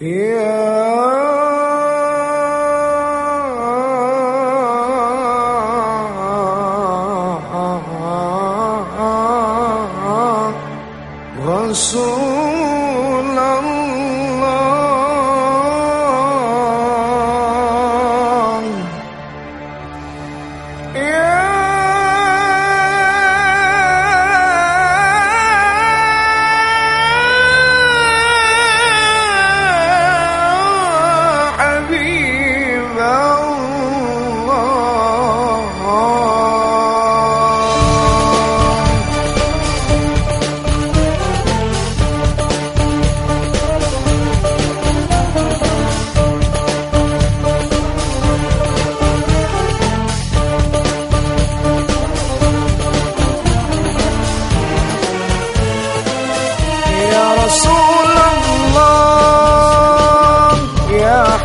呀啊啊啊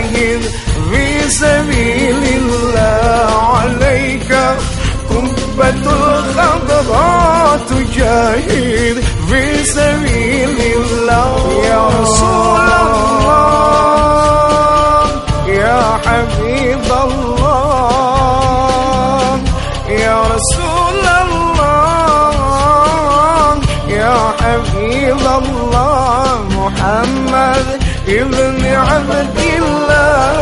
تجاهد في سبيل الله عليك قبة خضراء تجاهد في سبيل الله يا رسول الله يا حبيب الله يا رسول الله يا حبيب الله محمد ابن عبد الله.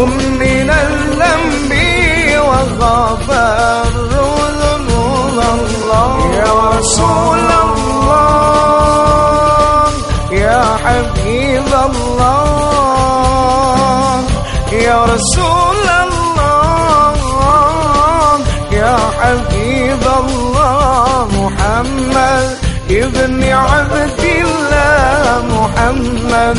وسمعهم من الذنب وغفر ذنوب الله. يا رسول الله يا حبيب الله. يا رسول الله يا حبيب الله. محمد ابن عبد الله محمد